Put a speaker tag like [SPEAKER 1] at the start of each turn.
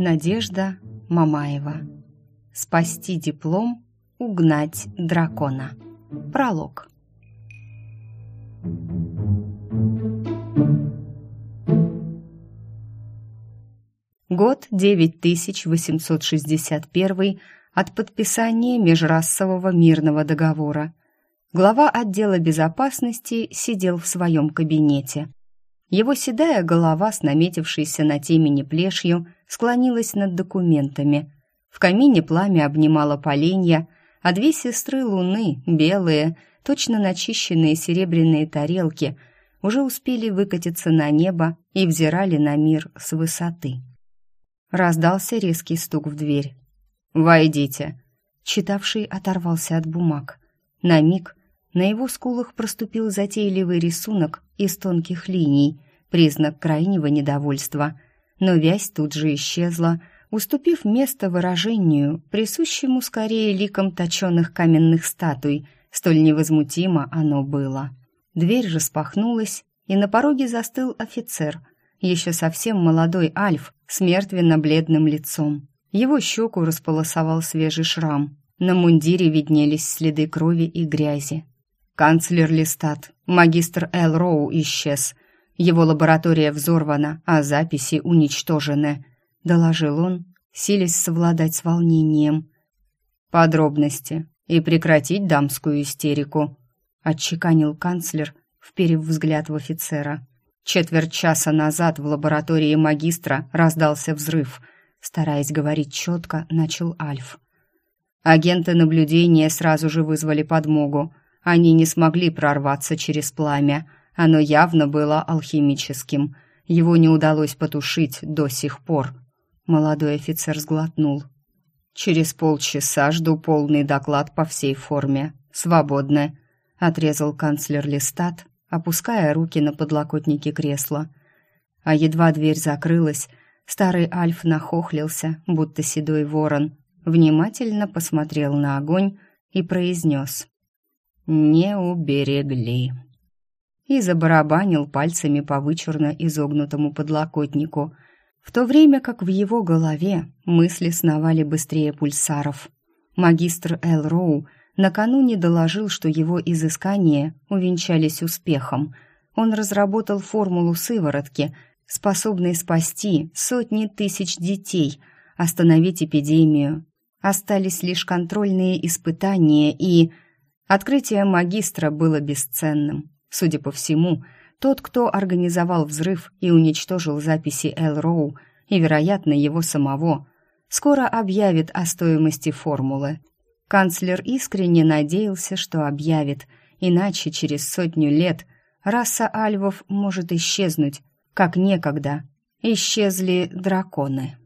[SPEAKER 1] Надежда Мамаева. Спасти диплом, угнать дракона. Пролог. Год 9861 от подписания межрасового мирного договора. Глава отдела безопасности сидел в своем кабинете. Его седая голова с наметившейся на темени плешью склонилась над документами. В камине пламя обнимало поленья, а две сестры луны, белые, точно начищенные серебряные тарелки, уже успели выкатиться на небо и взирали на мир с высоты. Раздался резкий стук в дверь. «Войдите!» Читавший оторвался от бумаг. На миг на его скулах проступил затейливый рисунок из тонких линий, признак крайнего недовольства. Но вязь тут же исчезла, уступив место выражению, присущему скорее ликам точенных каменных статуй, столь невозмутимо оно было. Дверь распахнулась, и на пороге застыл офицер, еще совсем молодой альф с мертвенно-бледным лицом. Его щеку располосовал свежий шрам. На мундире виднелись следы крови и грязи. Канцлер Листат, магистр Эл Роу исчез. Его лаборатория взорвана, а записи уничтожены», — доложил он, силясь совладать с волнением. «Подробности и прекратить дамскую истерику», — отчеканил канцлер, вперев взгляд в офицера. Четверть часа назад в лаборатории магистра раздался взрыв. Стараясь говорить четко, начал Альф. Агенты наблюдения сразу же вызвали подмогу — они не смогли прорваться через пламя. Оно явно было алхимическим. Его не удалось потушить до сих пор. Молодой офицер сглотнул. «Через полчаса жду полный доклад по всей форме. Свободно», — отрезал канцлер Листат, опуская руки на подлокотники кресла. А едва дверь закрылась, старый Альф нахохлился, будто седой ворон, внимательно посмотрел на огонь и произнес не уберегли. И забарабанил пальцами по вычурно изогнутому подлокотнику, в то время как в его голове мысли сновали быстрее пульсаров. Магистр Эл Роу накануне доложил, что его изыскания увенчались успехом. Он разработал формулу сыворотки, способной спасти сотни тысяч детей, остановить эпидемию. Остались лишь контрольные испытания и Открытие магистра было бесценным. Судя по всему, тот, кто организовал взрыв и уничтожил записи Эл Роу, и, вероятно, его самого, скоро объявит о стоимости формулы. Канцлер искренне надеялся, что объявит, иначе через сотню лет раса альвов может исчезнуть, как некогда исчезли драконы.